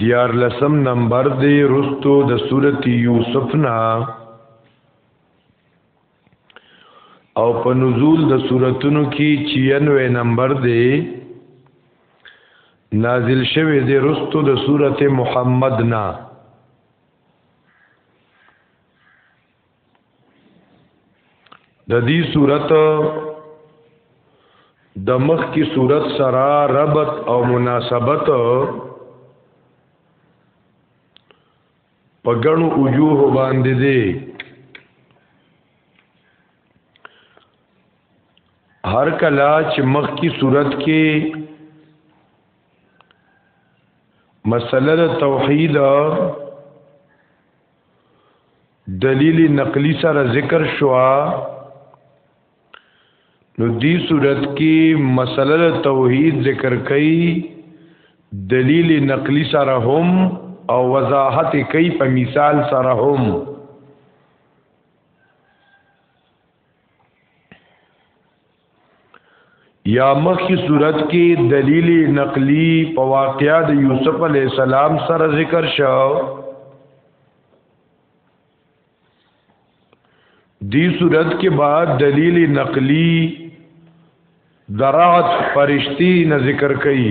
دیارلسم نمبر دی رستو د سورت یوسف نا او په نزول د سورتونو کې 96 نمبر دی نازل شوه دی رستو د سورت محمد نا د دې صورت د مخ کی صورت سره ربط او مناسبت په ګڼو وجوه باندې دی هر کلا چې مخ کی صورت کې مسله توحید دلیل نقلی سره ذکر شوا نو دی صورت کې مسله توحید ذکر کړي دلیل نقلی سره هم او وضاحت کوي په مثال سره هم یا مخی صورت کې دلیل نقلی په واقعیا د یوسف علی السلام سره ذکر شو دی صورت کې بعد دلیل نقلی درات فرشتي نه ذکر کړي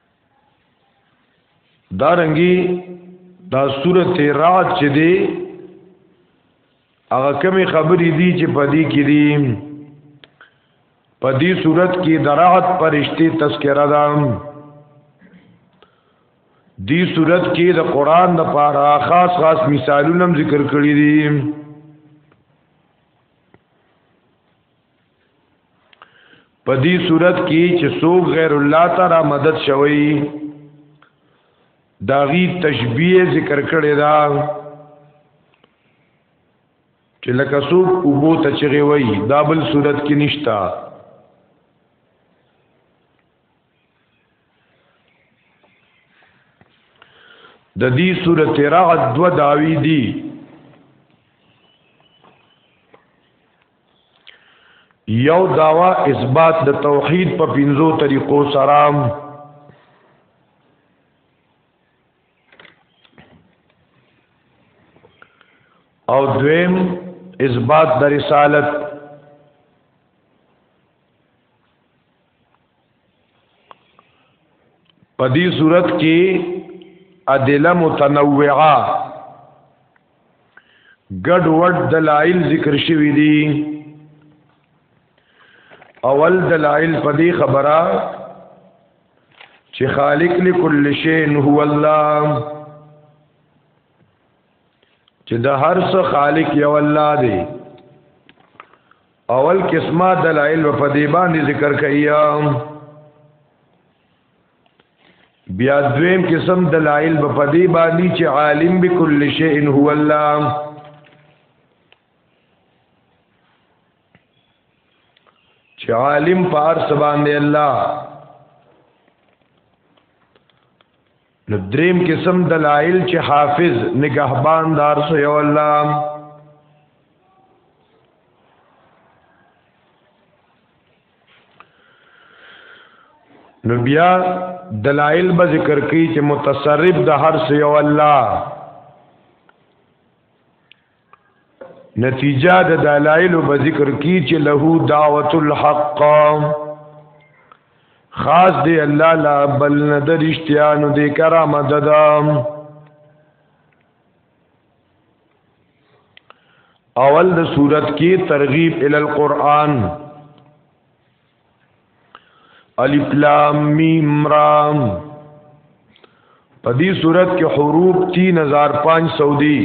دارنګي دا سورته رات چې دی هغه کمی خبرې دي چې پدې کې دي پدې صورت کې درات پرشتي تذکرہ ده دی صورت کې د قران د پاره خاص خاص مثالونه ذکر کړی دي په دې صورت کې چې څوک غیر الله تعالی مدد شوی داغي تشبیه ذکر کړی دا چې لکه څوک وبو ته چغي وای دا بل صورت کې نشتا د دې صورت رعد دو داوی دی یو داوا اثبات د توحید په پنځو طریقو سره او دویم اثبات د رسالت په دې صورت کې ادله متنوعه ګډ وډ دلایل ذکر شوی دي اول دلایل په دې خبره چې خالق لكل شيء هو الله چې د هر څه خالق یو الله دی اول قسمه دلایل په دې باندې ذکر کیا بیا دویم قسم دلایل په دې باندې چې عالم بكل شیء هو الله چې عالم په ارس باندې الله نو دریم قسم دلائل چې حافظ نگهبان دار سو یو الله نو بیا دلائل به ذکر کوي چې متصرف د هر څه یو الله نتیجه د دلایل په ذکر کې چې له دعوت الحق خاص دی الله لا بل نه د رښتیا نو د کرامت ددا اول د صورت کې ترغیب ال القرآن الف لام میم را په دې صورت کې حروف 3500 دي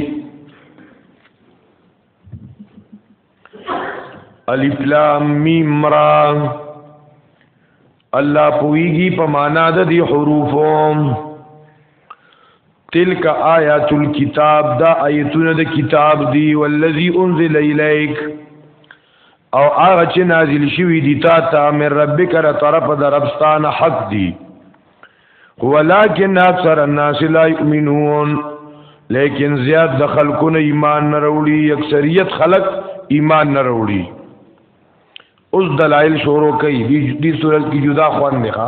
الف لام میم را الله پویږي په معنا د دې حروفو تلک آیات الكتاب دا آیتونه د کتاب دی والذی انزل الیک او هغه چې نازل شوی دی تا ته من ربک را طرف در ربستان حق دی ولکن اکثر الناس لا یؤمنون لیکن زیاد د خلکونه ایمان نه وروړي اکثریت خلک ایمان نه وروړي اوس دلایل شروع کوي د دې صورت کې جدا خوان نه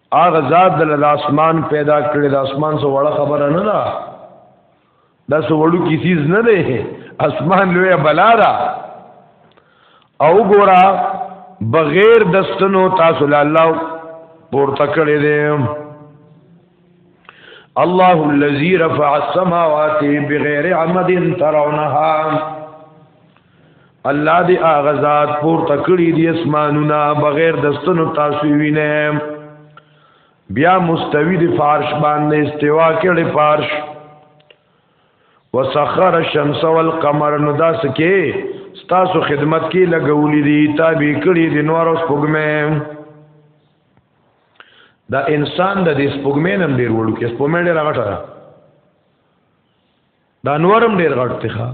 هغه ذات د اسمان پیدا کړی د اسمان سو وړه خبره نه ده دا سو وړو کی چیز نه ده اسمان لوی بلا ده او ګورا بغیر دستنو تاسو له الله پورته کړی دی الله الذي رفع السماوات بغیر عمد ترونها الله دې اغزاد پور تکړی دې اسمانونه بغیر دستنو تاسو وینم بیا مستوی دې فارش باندې استوا کړي فارش وسخر الشمس والقمر نو دا سکه تاسو خدمت کې لګولې دي تابې کړي دې نور اوس پګمه دا انسان د دې سپګمې نم ډیر وړو کې سپګمې ډیر غټه دا نورم ډیر غټ دی ښا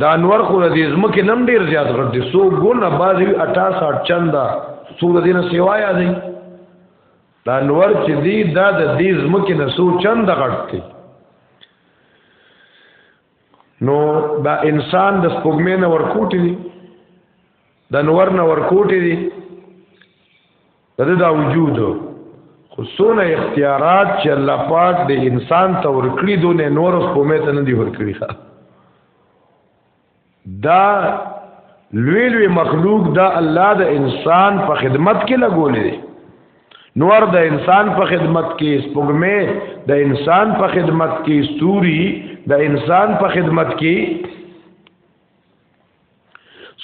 دا نور خو د دې زمکه نم ډیر زیات غټ دی سو ګونه بازي 68 چندا سو د دینه سیوایا دی دا نور چې دی دا د دې زمکه نه سو چند غټ دی نو دا انسان د سپوږمې نه ورکوټي دی د نور نه ورکوټي دی د دا وجود خو سونه اختیارات چې الله پاک د انسان ته ورکړي دونه نور اوس په مته نه دی ورکړي ښا دا لوی لوی مخلوق دا الله د انسان په خدمت کې لګولې نور د انسان په خدمت کې سپوږمې د انسان په خدمت کې ستوري د انسان په خدمت کې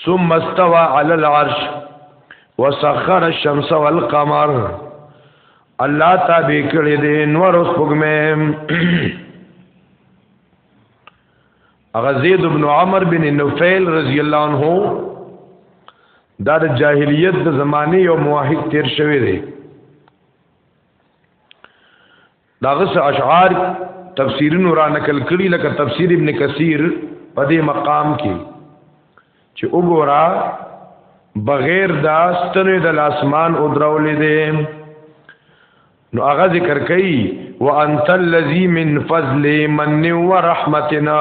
ثم استوى على العرش وسخر الشمس والقمر الله تابع کړی دی نور اوس پګمه اغه زید ابن عمر بن نفیل رضی الله عنه دا د جاهلیت د زمانه یو موحد تیر شوی دی دا غس اشعار تفسیرین را نقل کړي لکه تفسیر ابن کثیر په دې مقام کې چې وګورا بغیر دا ستنه د اسمان او درولې دې نو هغه ذکر کوي وانت الذی من فضل من و رحمتنا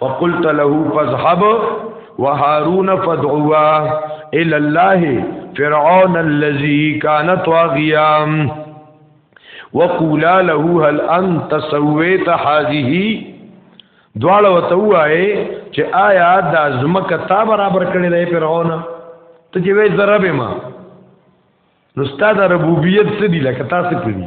فقلت له فذهب وهارون فدعوا الى الله فرعون الذي كان طاغيا وقولا له هل انت سويت هذه دواړه وته وای چې آیا د ازمکه تا برابر کړی دی فرعون ته چې وې ضرب ما نو ستاسو ربوبیت څه دی لکه تاسو په دې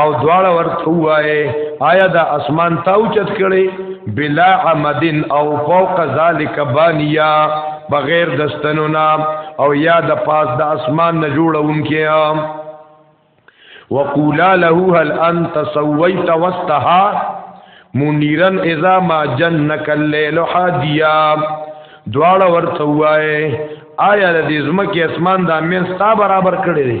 او دواړه ورته وایي آیا دا اسمان تاو چت کړي بلا عمدن او فوق ذالک بانیا بغیر دستنونا او یا د پاس د اسمان نه جوړونکې وقولا له هل انت سويت واستها منيرا اذا ما جنك الليل حاديا دواړه ورته وایي آیا د دې زمکه اسمان د امین ستا برابر کړی دی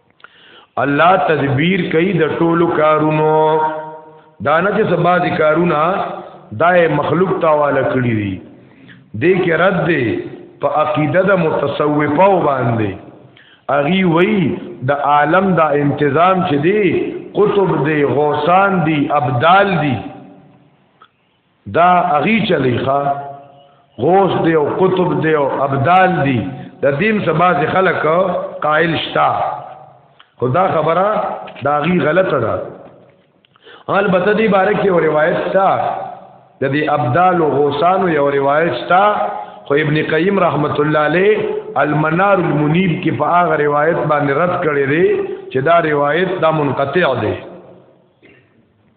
الله تدبیر کوي د ټولو کارونو دا نه چې سبا دي کارونه دای مخلوق تاواله کړی دي دې کې رد دی په عقیده د متصوفه باندې اغي وای د عالم دا انتظام چې دی قطب دی غوسان دی ابدال دی دا اغي چلی ښا غوث دی او قطب دی او ابدال دی د دین سباز خلق قائل شتا خدا خبره دا غي غلطه ده البته دی باره کې یو روایت شتا د دې ابدال او غوسانو یو روایت شتا خو ابن قیم رحمت الله علیه المنار المنیب کې په هغه روایت باندې رد کړی دی چې دا روایت دا منقطع دی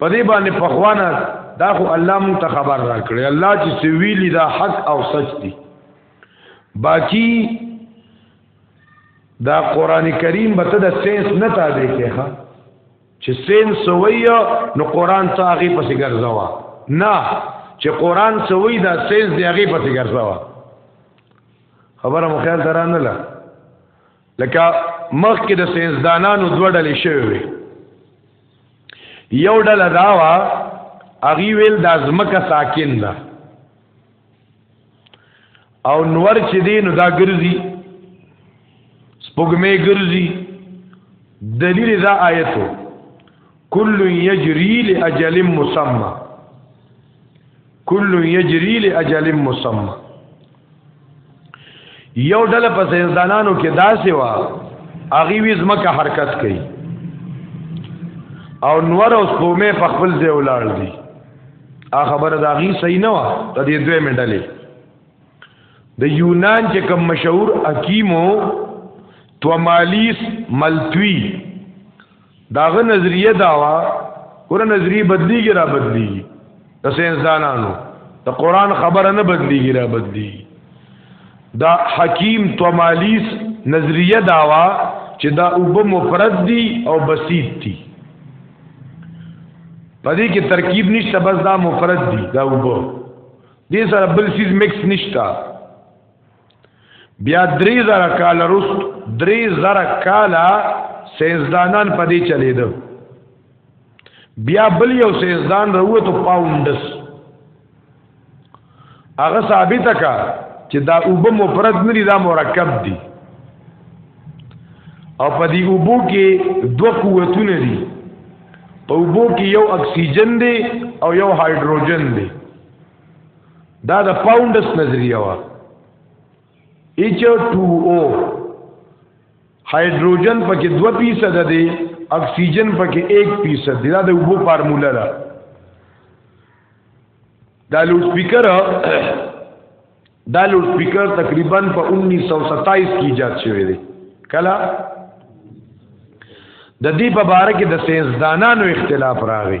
په دې باندې پخوانه دا خو الله مون ته خبر را کړی الله چې سویلی دا حق او سچ دی باقی دا قران کریم به ته د سینس نه تابع کې ها چې سینس وی نو قران ته هغه پسې ګرځوا نه چې قران سوی دا سینس دی هغه پسې ګرځوا خبره مخیال درانه لا لکه مخکې د سینزدانانو دوه ډلې شوې وي یو ډله دا وه هغوی ویل دا ځمکه ساکن ده او نور چې دی نو دا ګرځي سپوږمې ګرځي دلیل دا آیتو کل یجری لاجل مسمى کل یجری لاجل مسمى یو ډله پس انسانانو کې داسې وا اغي ویز مکه حرکت کوي او نور اوس قومه په خپل ځای ولاړ دي ا خبره دا غي صحیح نه و د دې دوه منډلې د یونان چې کوم مشهور حکیمو تومالیس ملتوی داغه نظریه داوا ور نظریه بدلیږي را بدلیږي د انسانانو د قران خبره نه بدلیږي را بدلیږي دا حکیم تومالیس نظریه داوا چې دا وب مفرد دي او بسیط دي پدې کې ترکیب نشته بس دا مفرد دي دا وب دې سره بل چیز مکس نشته بیا درې زره کال رست درې زره کال سینزدانان په دې چلیدو بیا بل یو سینزدان راووت پاوندس هغه ثابت کا چې دا اوب مفرد نه دي دا مرکب دي او په دې اوبو کې دوه قوتونه دي په اوبو کې یو اکسیجن دی او یو هایدروجن دی دا د پاونډس نظریه وا ایچ او 2 او هایدروجن پکې 2 فیصد دی اکسیجن پکې 1 فیصد دی دا د وبو فارموله ده دا لوډ سپیکر دا لوډ سپیکر تقریبا په 1927 کې ایجاد شوی دی کله د دې په باره کې د ساينسدانانو اختلاف راغی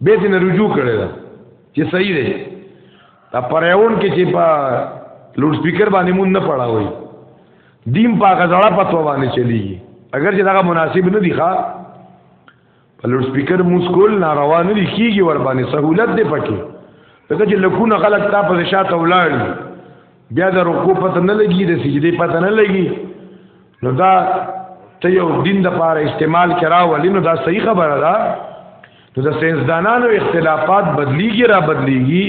به دې نه رجوع کړی دا چې صحیح دی دا پرېون کې چې په لوډ سپیکر باندې مون نه پړاوي دیم په غزړه پتو باندې چلیږي اگر چې دا مناسب نه دی ښا په لوډ سپیکر موسکول ناروا نه دی کیږي ور باندې سہولت دی پکې دغه چې لکونه غلط تا په شاته ولاړ بیا د رکوع پته نه لګي د سجدي پته نه لګي نو دا ته یو دین د پاره استعمال کرا ولې نو دا صحیح خبره ده نو د سینسدانانو اختلافات بدلیږي را بدلیږي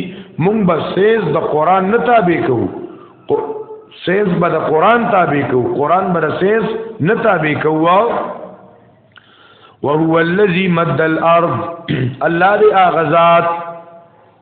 مونږ به سینس د قران نه تابع کوو سینس به د قران تابع کوو قران به د سینس نه تابع کوو وهو الذي مد الارض الله دې اغزاد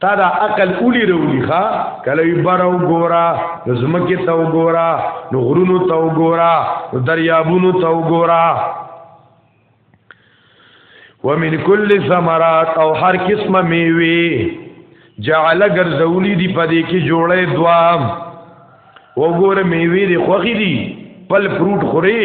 تا دا عقل اولی رولی خوا کلوی برو گورا نو زمکی تاو گورا نو غرونو تاو گورا نو دریابونو تاو گورا ومن کل ثمرات او هر قسم میوه جعل گرزولی دی پدې کې جوړې دوام وګوره میوه دی خوخي دی پل فروټ خوري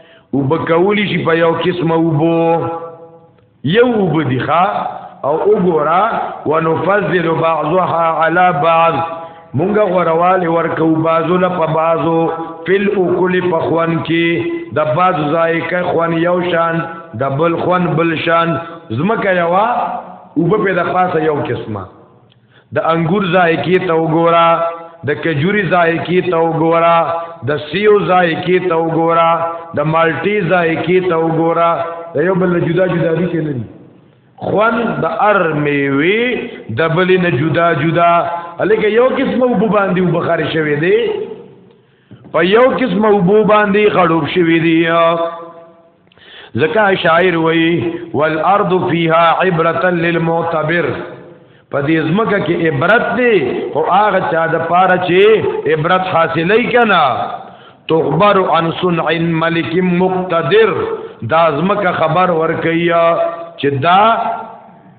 او بکولی شي په یو قسمه وبو یو وب دي ښا او وګورا ونفضل بعضها على بعض مونږ غورواله ورکو بازو له په بازو فل او کل په خوان کې د باز ذایقه خوان یو شان د بل خوان بل شان زمکه یوا او په پیدا پاسه یو قسمه د انګور ذایقې ته وګوره د کجوري ذایقې ته وګوره د سیو ذایقې ته وګوره د مالټي ذایقې ته وګوره د یو بل جدا جدا دي کې نه دي خوان د ار میوي د بل نه جدا جدا الکه یو قسمه وب باندې وبخار شوی دی په یو قسم وبو باندې خړوب شوی دی زکا شاعر وی والارض فیها عبرتا للمعتبر په دې ځمکه کې عبرت دی او هغه چا د پاره چې عبرت حاصلې کنا تخبر عن صنع ملک مقتدر دا ځمکه خبر ورکیا چې دا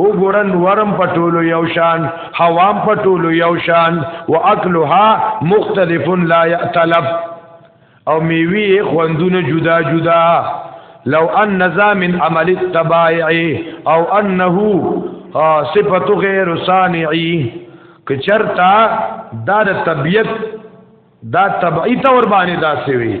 او ګورن ورم پټولو یو شان حوام پټولو یو شان واکلها مختلف لا یتلف او میوی خوندونه جدا جدا لو ان نزا من عمل التبائع او انه صفت غیر صانعی کچرتا دا د طبیعت دا طبعی تور باندې داسې وي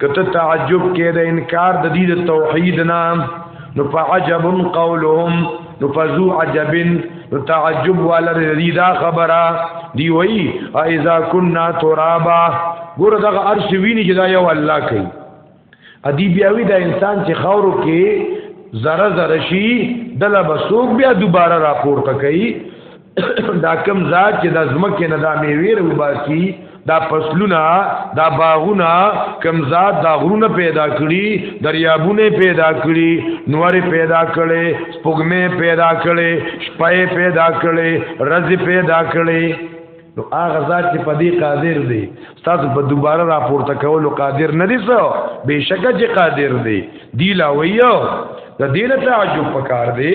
کته تعجب کې د انکار د دې د توحید نه نو فعجب قولهم نو فزو عجب نو تعجب والا دې دا خبره دی وی اذا كنا ترابا ګور دغه عرش ویني چې دا یو الله کوي ادي بیاوی دا انسان چې خاورو کې ذره ذره شي دله بسوک بیا دوباره راپورته کوي دا کم ذات چې د زمکه نه دا میویر وباسي دا فصلونه دا باغونه کم ذات دا غرونه پیدا کړي دریابونه پیدا کړي نور پیدا کړي سپوږمې پیدا کړي شپې پیدا کړي رز پیدا کړي نو هغه ذات چې په دې قادر دی تاسو په دوباره راپورته کولو قادر نه دي سو بهشکه چې قادر دی دی لا ویو د دې له تعجب پکار دی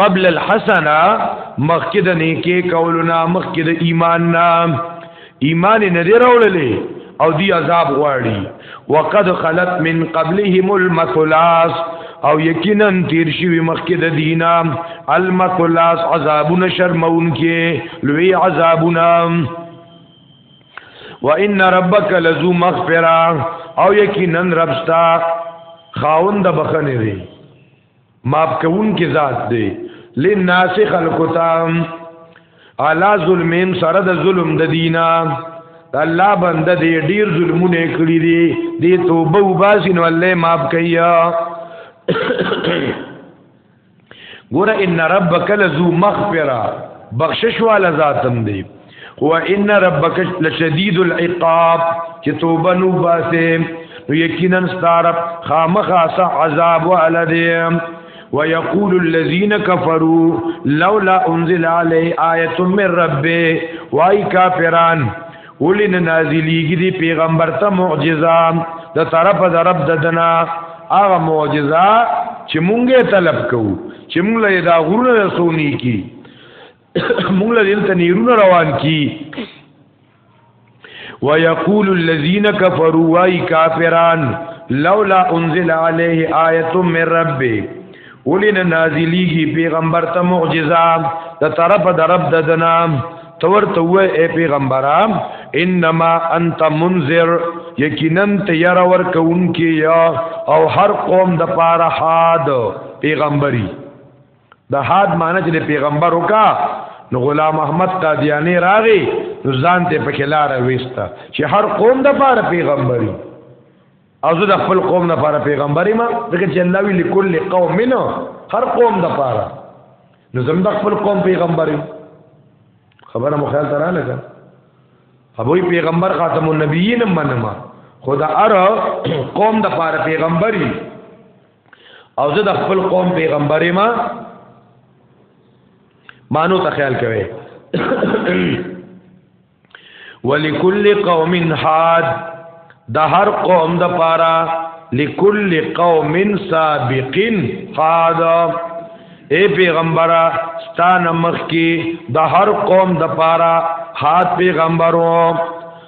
قبل الحسنه مخکې د نیکی کولونه مخکې د ایمان نه ایمان نه دی راوللې او دی عذاب غواړي وقد خلت من قبلهم المثلاث او یقینا تیر شوی مخکې د دینا المثلاث عذابون شرمون کې لوی عذابونه وان ربک لذو مغفرہ او یقینا رب ستا خاوند بخنه دی ماف کون کی ذات دی لناس خلقتا علا ظلمیم سره د ظلم د دینا الله بنده دی ډیر ظلمونه کړی دی دی توبه وباسي نو الله ماف کیا ګور ان ربک لذو مغفرہ بخشش والا ذاتم دی هو ان ربک لشدید العقاب چې توبه نو باسه نو یقینا ستارب خامخا سا عذاب ولدیم ويقول الذين كفروا لولا انزل عليه آیه من ربه وای کافران ولن نازلیږي دی پیغمبر ته معجزه د طرف د رب ددنا هغه معجزه چې مونږه طلب کوو چې مونږ له دا غرونه رسونی کی موږ له دلته نیرونه روان کی ويقول الذين كفروا واي كافران لولا انزل عليه ايه من ربه ولنا نازليږي پیغمبر ته معجزه د طرف د رب د دنام تور ته وې اے پیغمبره انما انت منذر یقینا ته ير ور کون کې یا او هر قوم د پاره حاد پیغمبري د حد معنی چې پیغمبر وکا نو غلام احمد قادیانی راغی نو ځان ته پکې لار وېستا چې هر قوم د پاره پیغمبري او زه د خپل قوم د پاره پیغمبري ما ځکه چې الله وی لكل قوم منه هر قوم د پاره نو زم د خپل قوم پیغمبري خبره مو خیال ترانه کړه ابوی پیغمبر خاتم النبیین منما خدا ار قوم د پاره پیغمبري او زه د خپل قوم پیغمبر ما مانو ته خیال کوي ولکل قوم حاد د هر قوم د پاره لکل قوم سابقین حاد اے پیغمبره ستانه مخ کی د هر قوم د پاره حاد پیغمبرو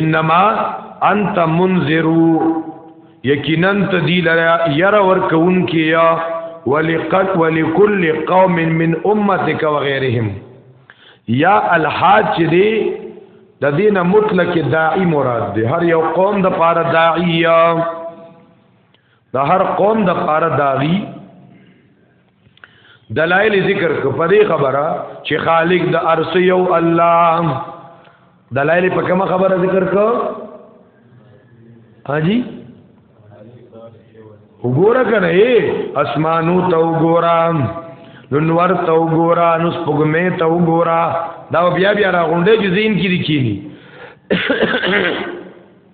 انما انت منذرو یقینا تدیل یرا ورکون کیا ولقد ولكل قوم من امتك وغيرهم یا الحاج دی د دین مطلق داعی مراد دی هر یو قوم د پاره داعی د هر قوم د پاره داعی دلائل ذکر په دې خبره چې خالق د ارس یو الله دلائل په کومه خبره ذکر کو حاجی وګوره کنه اے اسمانو ته وګوره لنور ته وګوره نو سپګمې ته وګوره دا بیا بیا را غونډې چې زین کې دي کینی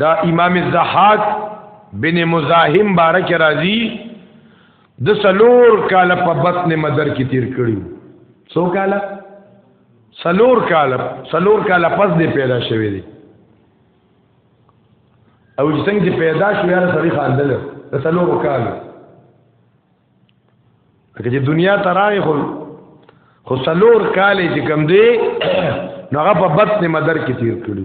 دا امام الزحاق بن مزاحم بارک راضی د سلور کال په بطن مدر کې تیر کړی سو کال سلور کال سلور کال پس دی پیدا شوی دی او څنګه چې پیدا شو یاره سړی خاندل د سلور کال لکه چې دنیا ته راغی خو خو سلور کال چې کم دی نو هغه په بطن مدر کې تیر کړی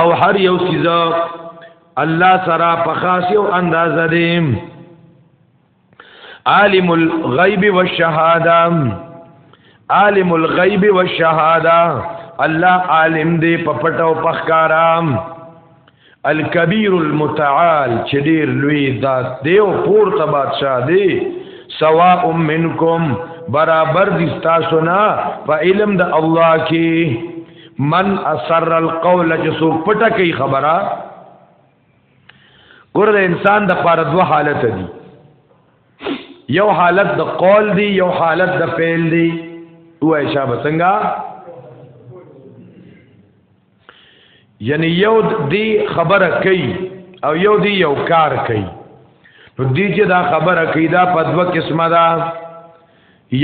او هر یو سیز الله سره په خاص یو انداز دی عالم الغیب والشهاده عالم الغیب والشهاده الله عالم دی په پټو پخکارام الکبیر المتعال چې ډیر لوی ذات دی او پورته بادشاہ دی سواء منکم برابر دي تاسو نه په علم د الله کې من اثر القول چې سو پټه کوي خبره ګور د انسان د پاره دوه حالت دي یو حالت د قول دی یو حالت د فعل دی وای شابه څنګه یعنی یو دی خبره کوي او یو دی یو کار کوي نو دی چې دا خبره کوي دا په دوه قسمه ده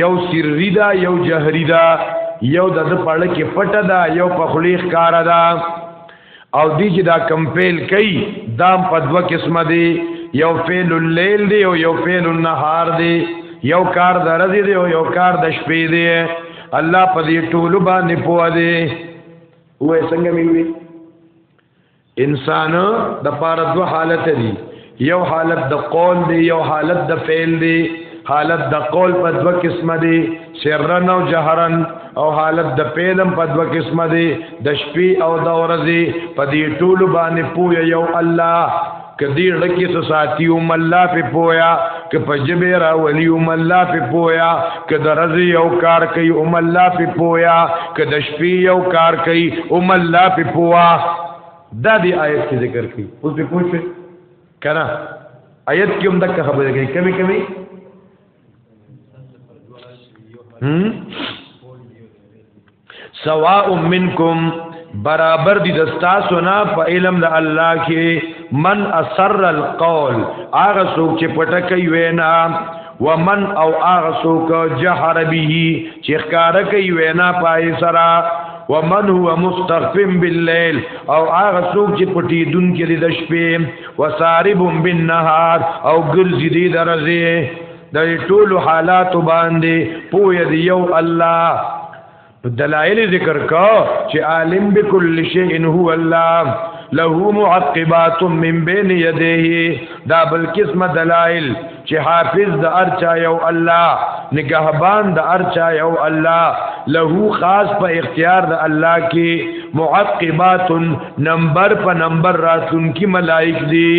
یو سری دا یو جهری دا یو د پړه کې پټه دا یو په خلیخ کار دا او دی چې دا کمپیل کوي دام په دوه قسمه دی یو فعل الليل دی او یو فعل النهار دی یو کار د ورځې دی او یو کار د شپې دی الله په دې ټول باندې پوهه دی وې څنګه مې وی انسان د پاره دو حالت دي یو حالت د قول دی یو حالت د فعل دی حالت د قول په دوه قسمه دی سرن او جهرن او حالت د پیلم په دوه قسمه دی د شپې او د ورځې په دې ټولو باندې پوهه یو الله کدی لکه ساتیو مله په پوهه که په جبه راولي ام الله په پویا که د رزي یو کار کوي ام الله په پویا که د شپې یو کار کوي ام الله په پوا دا دی آیت کې ذکر کړي اوس به پوښتې کړه آیت کې هم دغه خبره کوي کمی کمی هم سواء منکم برابر دي د تاسو نه په علم د الله کې من اثر القول هغه څوک چې پټه کوي وینا ومن او هغه څوک جهر به چې ښکار کوي وینا پای سره ومن هو مستخف بالليل او هغه څوک چې پټي دن کې د شپې وسارب بالنهار او ګرځي دي درځي د ټول حالات باندې پوی دی یو الله دلائل ذکر کا چې عالم بكل شيء هو الله له معقبات من بين يديه دا بل قسم دلائل چې حافظ د ارچا یو الله نگهبان د ارچا یو الله له خاص په اختیار د الله کې معقبات نمبر په نمبر راتلونکي ملائک دي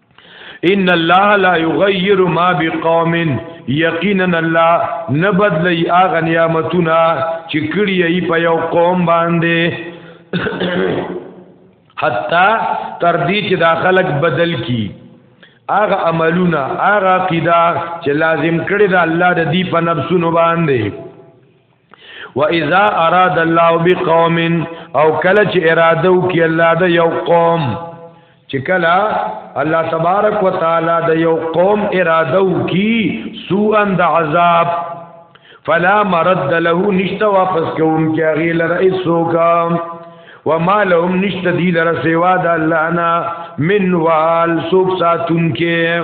ان الله لا یغیر ما بقوم یقینا الله نه بدلی اغه نعمتونه چې کړی ای په یو قوم باندې حتا تر دې چې دا خلق بدل کی اغه عملونه اغه عقیده چې لازم کړی دا الله د دې په نفسونو باندې و اذا اراد الله بقوم او کله چې اراده وکي الله د یو قوم چې کله الله تبارک وتعالى د یو قوم اراده وکي سوءا د عذاب فلا مرد له نشته واپس کوم کې غیل رئیسوکا وما لهم نشته دی لره سوا د الله نه من وال سوک ساتون کې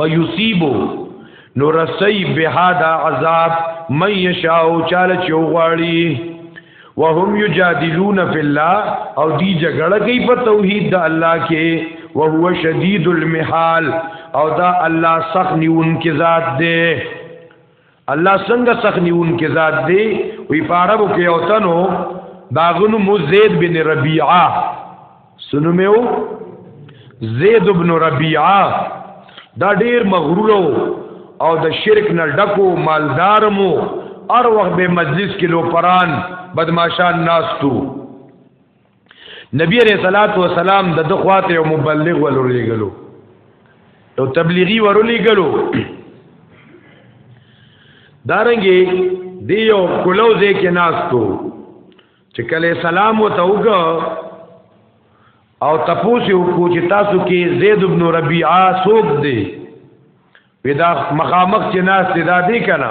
فیصیبو نو رسی بها دا عذاب من یشاو چاله چې وغواړي وهم یجادلون فی الله او دی جګړه کوي په توحید د الله کې وهو شدید المحال او دا الله سخت نیون کې ذات دی الله څنګه سخت نیون کې ذات دی وی پاربو کې او تنو داغنو مو زید بن ربیعه سنو میو زید بن ربیعه دا ډیر مغرور او د شرک نه ډکو مالدار مو ار وخت به مجلس کې لو پران بدمعشان ناس تو نبی علیہ الصلات والسلام د دخوات یو مبلغ ولولېګلو یو تبلیغي ورولېګلو دارنګي دی یو کولو ځکه ناستو چې کله سلام وته وګ او تپوسی وکړو چې تاسو کې زید ابن ربیعه سوق دی ودا مخامخ چې ناس دی دا دی کنه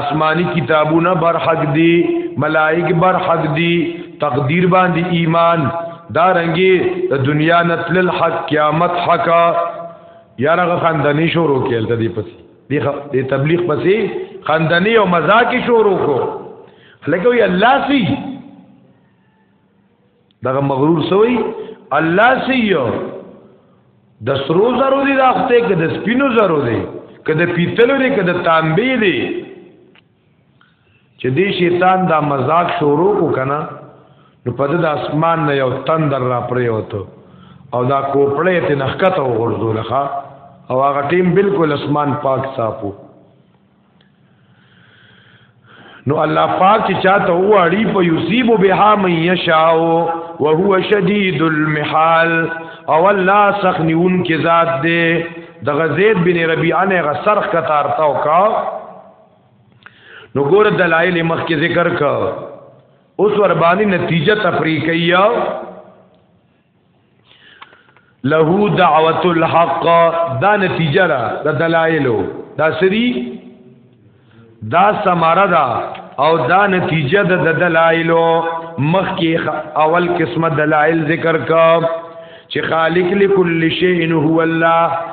اسماني کتابونه بر حق دي ملائک بر حق دي تقدیر باندې ایمان دا رنګي د دنیا نتل الحق قیامت حق یارغه خندنی شروع کېل ته دی پسې دی تبلیغ پسې خندنی او مزاکی شروع کو لکه وی الله سی دغه مغرور سوی الله سیو د سرو زرو دی راخته کې د سپینو زرو دی کې د پیتلو دی کې د تانبې دی چې دی شیطان دا مزاق شروع کو کنه نو په د اسمان نه یو تندر را پریوتو او دا کوپړې ته نخکته وغورځولخه او هغه ټیم بالکل اسمان پاک صافو نو الله پاک چې چاته واړي په یصيب بها من یشاء وهو شدید المحال او الله سخنون کې ذات دی د غزید بن ربیعه نه غسرخ کتار تاو کا نو ګور دلایل مخ کې ذکر کا اوس ور باندې نتیجه تفریقیه له دعوت الحق دا نتیجه را د دلایلو دا سری دا سماره دا او دا نتیجه د دلایلو مخ کې اول قسمه دلایل ذکر کا چې خالق لكل شيء هو الله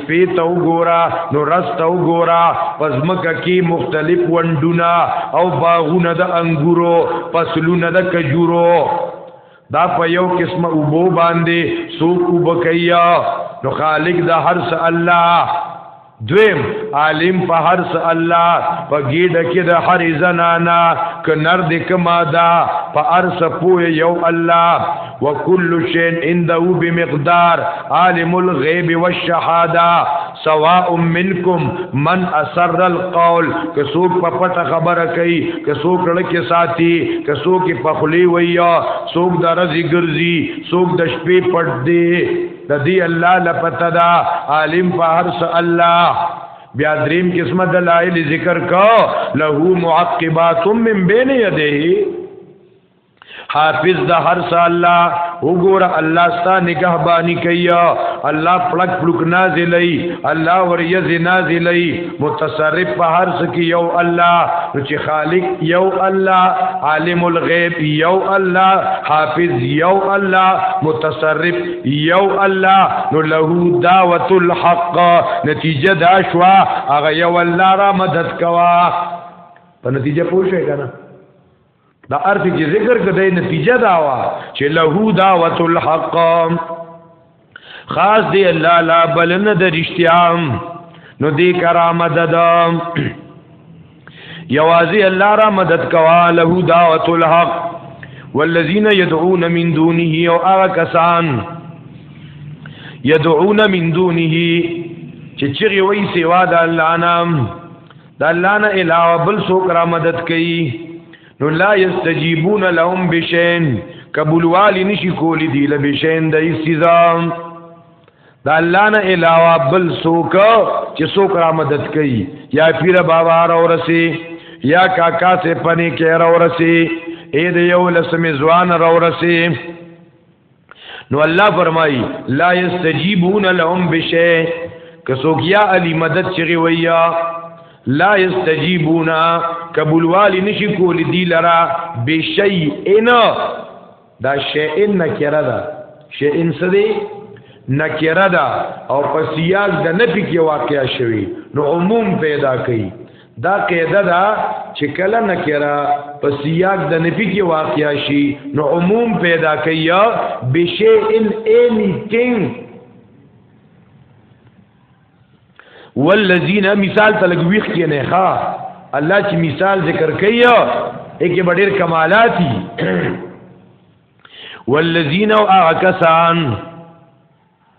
سپی ته وګورا نو رس ته وګورا پزمکه کې مختلف وندونه او باغونه د انګورو فصلونه د کجورو دا په یو قسمه وبو باندې سوق وبکیا نو خالق د هر څه الله دویم عالم په هر څه الله په ګډه کې د هر زنانا ک نر د کما دا په ارس پوی یو الله وکل شین عنده بمقدار عالم الغیب والشهاده سواء منکم من اسر القول که څوک په پټه خبره کوي که څوک لکه ساتي که څوک په خلی ویا څوک د رزي ګرځي څوک د شپې پټ دی د دې الله لپته دا عالم په هر څه الله بیا دریم قسمه دلایل ذکر کو له معقبات من بین یده حافظ د هر څه الله وګوره الله ستا نگهبانی کوي الله پړک پړک نازلای الله وریز نازلای متصرف په هر څه کې یو الله چې خالق یو الله عالم الغیب یو الله حافظ یو الله متصرف یو الله نو له دعوت الحق نتیجه دا شوا هغه یو الله را مدد کوا په نتیجه پوه شئ کنه دا ارث چې ذکر کړه نتیجه دا وا چې له دعوت الحق خاص دی الله لا بلن د رښتیا نو دی کرامت د یوازې الله را مدد کوا له دعوت الحق والذین يدعون من دونه او هغه کسان يدعون من دونه چې چیرې وای سیوا د الله نام د الله نه علاوه بل څوک را مدد کوي نو لا یستجیبون لهم بشین قبول والی نشي کولی دی له بشین د سزا د الله نه علاوه بل څوک چې څوک را مدد کوي یا پیر بابا را ورسي یا کاکا سے پنی کې را ورسي اې د یو لسمې ځوان را ورسي نو الله فرمای لا یستجیبون لهم بشیء کسوکیا علی مدد چغی ویا لا یستجیبون قبول والی نشی کولی دی لرا بشیء دا شیء نکره ده شیء سدی نکره ده او په سیاق د نفی کې واقع شوی نو عموم پیدا کوي دا قاعده دا چې کله نکره په سیاق د نفي کې واقع شي نو عموم پیدا کوي بشی ان اینی تینګ والذین مثال تلګ ویخ کې نه ښا الله چې مثال ذکر کوي یې ډېر کمالاتي والذین او اکسان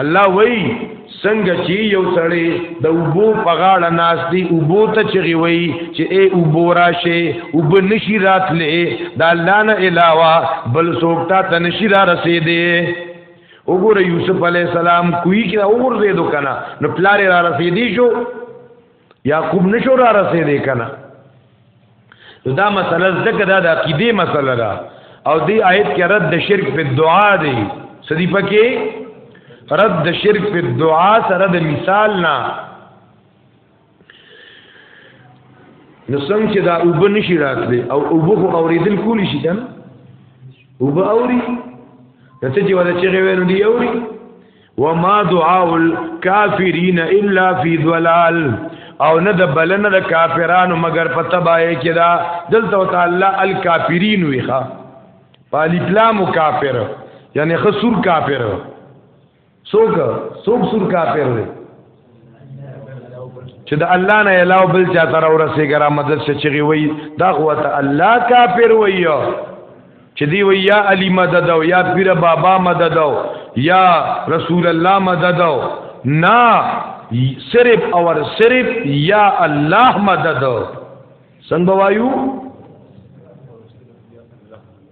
الله وای څنګه چې یو سړی د وبو په غاړه ناس دی وبو ته چغي وای چې اے وبو راشه وب نشی راتلې د الله نه علاوه بل څوک ته نشی را رسیدې وګوره یوسف علی السلام کوی کې وګورځې دوکنه نو پلار را رسیدې شو یعقوب نشو را رسیدې کنه دا مسله ځکه دا د عقیده مسله ده او دی آیت کې رد د شرک په دعا دی سدی پکې رد د شرک په دعا سره د مثال نه نو څنګه چې دا اوبه نشي راتلی او اوبه خو اوریدل کولی شي کنه اوبه اوري ته چې ولا چې غوې نو دی اوري وما دعاء الكافرين الا في ضلال او نه د بلنه د کافرانو مگر په تباہی کې دا دلته تعالی الکافرین ویخه پالی پلام کافر یعنی خسور کافر سوک سوک سور کافر دی چې د الله نه علاوه بل چا تر ورسېږي را مدد شي چې وي دا هو ته الله کافر وي چې دی وي یا علی مدد او یا پیر بابا مدد او یا رسول الله مدد او نا صرف اور صرف یا الله مدد څنګه وایو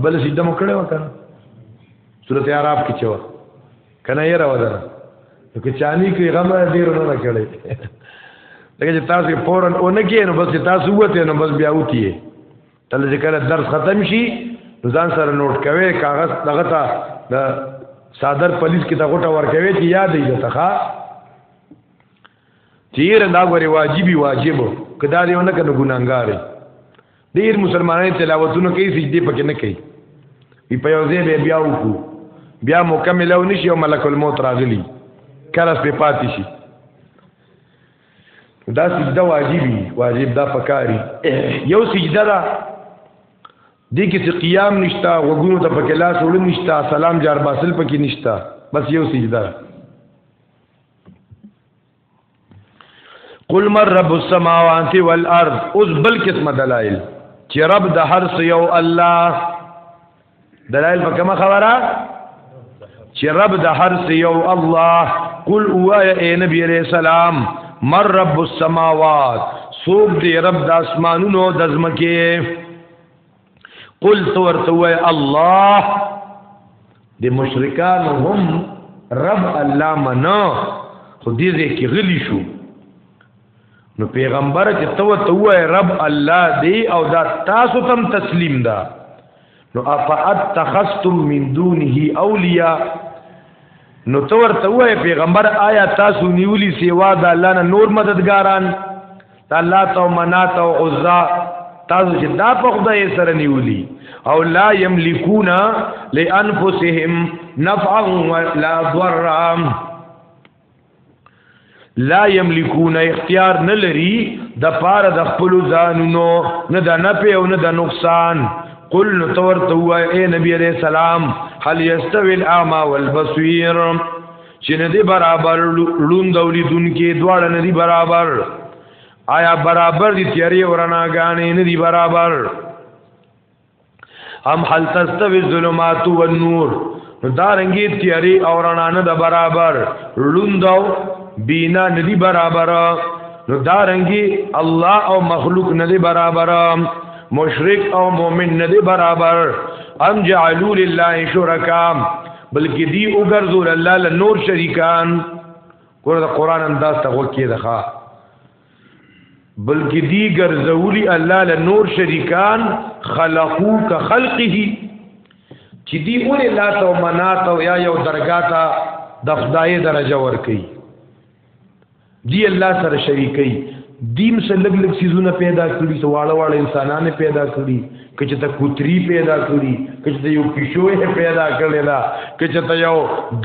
ابل سجده مو کړې وکړه سورته اعراف کې چوا کنه یې راو ده نو که چانی کې غم را ډیر نه کړې لکه چې تاسو فورن اون کې نو بس تاسو وته نو بس بیا وتی تل چې کله درس ختم شي نو ځان سره نوٹ کوي کاغذ دغه تا د صادر پولیس کې ته غټه ور کوي چې یاد یې ته ښا تیر دا غوري واجبي واجب کدا دی نه کنه ګناګار ډیر مسلمانانو تلاوتونه کوي سجدي پکې نه کوي وی په یو ځای به بیا وکړو بیا مکمل او نشي او ملک الموت راغلی کرس په پاتې شي دا سجده واجبي واجب دا پکاري یو سجده دا دې کې چې قیام نشتا وګونو ته پکې لاس وړل نشتا سلام جار باسل پکې نشتا بس یو سجده قل من رب السماوات والارض اوس بل قسم دلائل چې رب د هر څه یو الله دلائل په کومه خبره چې رب د هر څه یو الله قل اوای اے نبی علیہ السلام مر رب السماوات سوق دی رب د اسمانونو د زمکه قل ورته وای الله د مشرکان هم رب الله منا خو دې دې کې غلی شو نو پیغمبر چې تو ته وای رب الله دی او دا تاسو تم تسلیم ده نو افاتخستم من دونه اولیاء نو تو ورته وای پیغمبر آیا تاسو نیولی سیوا د الله نه نور مددګاران الله تو منات او عزا تاسو چې دا په خدای سره نیولی او لا یملکون لانفسهم نفعا ولا ضرا لا یملکون اختیار نه لري د پاره د خپل ځانونو نه د نفع او نه د نقصان قل نو تور تو اے نبی علیہ السلام هل یستوی الاعمى والبصير چې نه دی برابر لوند اولیدون کې دواړه نه دی برابر آیا برابر دي تیاری ورناګانې نه دی برابر ام هل تستوی الظلمات والنور دارنګي تیاری او رڼا نه د برابر لونداو بینا ندی برابر نو دارنګي الله او مخلوق ندی برابر مشرک او مؤمن ندی برابر ام جعلوا لله شرکا بلکې دی وګرځول الله له نور شریکان ګور د قران انداز ته وکیدخه بلکې دی ګرځولي الله له نور شریکان خلقو ک خلقه چې دی اول لا تو منات او یا یو درګه تا د خدای درجه ور کوي دی الله سره شریکي دیم سره لګ لګ سيزونه پیدا کړی سواړه واړه انسانانه پیدا کړی کچ ته کوتری پیدا کړی کچ ته یو پښوې پیدا کړی دا کچ ته یو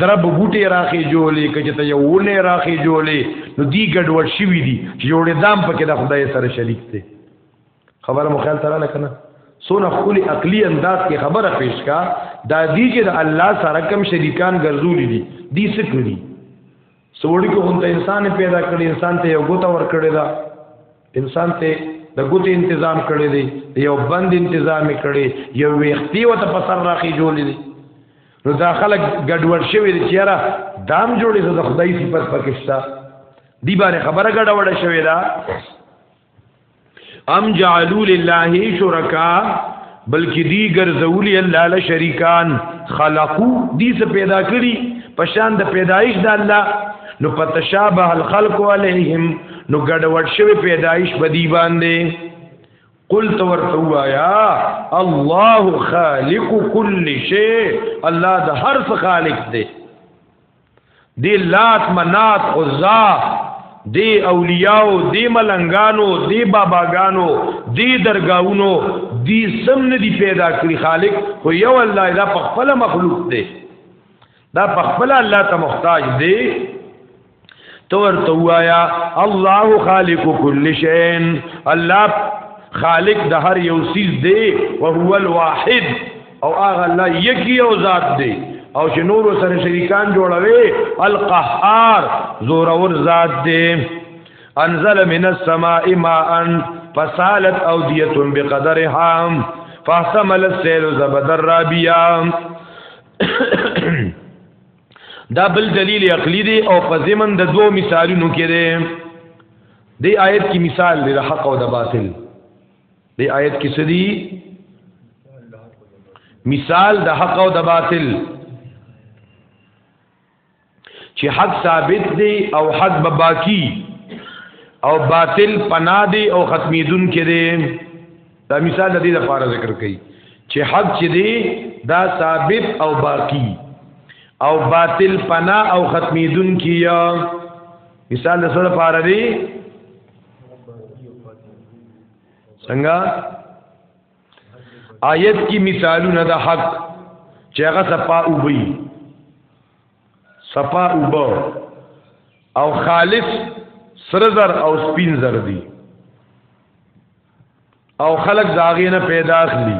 درب بوټي راخي جوړې کچ ته یو ونه راخي جوړې نو دی ګډوډ شي وی دي چې جوړې دام پکې د خدای سره شریک دی خبره مو خیال تراله کنه سونه خولي عقلی انداز کې خبره پیش کا دا دی چې د الله سره کم شریکان ګرځولې دي دی څه کړی سوړی کو غونته انسان پیدا کړی انسان ته یو ګوته ور کړی دا انسان ته د ګوتې تنظیم کړی دی یو بند تنظیم کړی یو ویختی و ته پسر راخی جوړی دی نو دا خلک ګډوډ شوی دی چیرې دام جوړی زه د خدای صفات پکښتا دی باندې خبره ګډوډه شوی دا ام جعلوا لله شرکا بلکې دی ګرځولي الله له شریکان خلقو دې څه پیدا کړی پشان د پیدایش د الله نو پتشابه الخلق علیهم نو ګډوډ شوی پیدایش بدی باندې قل تورته وایا الله خالق کل شی الله د هر څه خالق دی دی لات منات عزا دی اولیاءو دی ملنګانو دی باباګانو دی درگاونو دی سم نه دی پیدا کړی خالق خو یو الله دا په خپل مخلوق دی دا په خپل الله ته محتاج دی تو ورته وایا الله خالق کل شین الله خالق د هر یو سیز دی او هو الواحد او هغه الله یکی او ذات دی او چې نور سره شریکان جوړوي القهار زور اور ذات دی انزل من السماء ماء فسالت اوديه بقدرها فاحتمل السيل زبد الرابيا دا بل دلیل عقلی دی او په زمن د دوو مثالونو کې دی دی آیت کی مثال دی د حق او د باطل دی آیت کې څه دی مثال د حق او د باطل چې حق ثابت دی او حق به باقی او باطل پنا دی او ختمیدون کې دی دا مثال د دې لپاره ذکر کړي چې حق چې دی دا ثابت او باقی او باطل پنا او ختمیدون کې یا مثال د سره لپاره دی څنګه آیت کی مثالونه د حق چې هغه صفا او بی صفا او بو او خالص سرزر او سپین زر دی او خلق داغینه پیدا اخلي